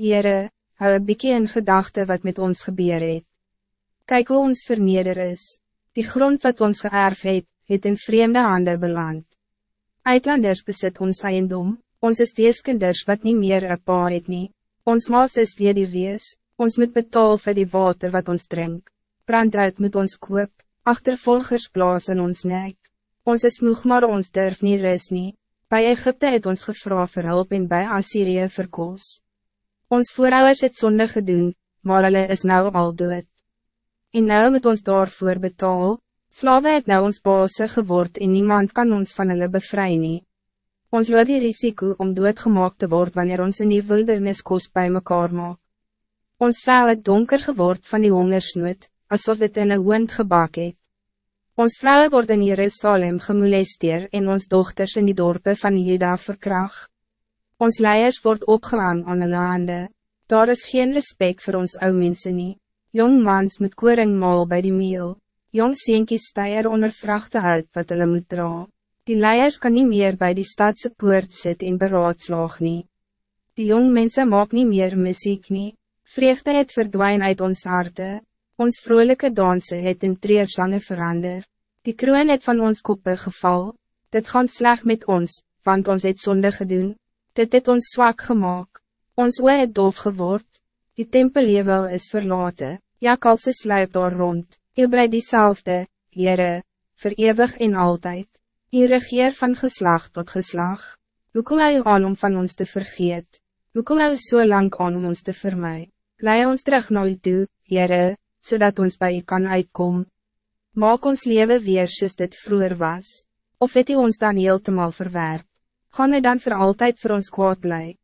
Heere, hou een bykie in gedachte wat met ons gebeur het. Kijk hoe ons verneder is. Die grond wat ons geërf het, het in vreemde handen beland. Uitlanders besit ons eiendom, ons is deeskinders wat niet meer een pa het nie. Ons maas is weer die wees, ons moet betaal vir die water wat ons drink. Brandhout moet ons koop, achtervolgers blaas in ons nek. Ons is moeg maar ons durf nie ris nie. Bij Egypte het ons gevra vir hulp en bij Assyrië verkoos. Ons voorouders het zonde gedoen, maar hulle is nou al dood. En nou moet ons daarvoor betaal, slawe het nou ons baase geword en niemand kan ons van hulle bevry nie. Ons loop die risiko om doodgemaak te worden wanneer ons in die wildernis kost bij mekaar maak. Ons vel het donker geword van die hongersnood, alsof het in een wind gebak het. Ons vrouwen worden in Jerusalem gemolesteer en ons dochters in die dorpen van Juda verkracht. Ons leiers wordt opgelaan aan hulle hande. Daar is geen respect voor ons ou mensen nie. Jong mans met koring maal bij die meel. Jong seentjies steier onder vrachte uit wat hulle moet dra. Die leiers kan niet meer bij die stadse poort sit en beraadslaag nie. Die jong mensen maak niet meer muziek nie. Vreugde het verdwijn uit ons harte. Ons vrolijke dansen het in treersange verander. Die kroon het van ons koppe geval. Dit gaan sleg met ons, want ons het zonde gedoen. Dit het ons zwak gemaakt. Ons oe het doof geword. Die tempellevel is verlaten. Jakalse sluip daar rond. U bly diezelfde, Heere, voor eeuwig en altijd. U regeer van geslag tot geslag. Hoe kom hy aan om van ons te vergeet? Hoe kom hy so lang aan om ons te vermij? Lei ons terug naar u toe, Heere, zodat ons bij u kan uitkomen. Maak ons leven weer soos dit vroeger was. Of het u ons dan heeltemal verwerp? Gaan hy dan voor altijd voor ons kwaad blij?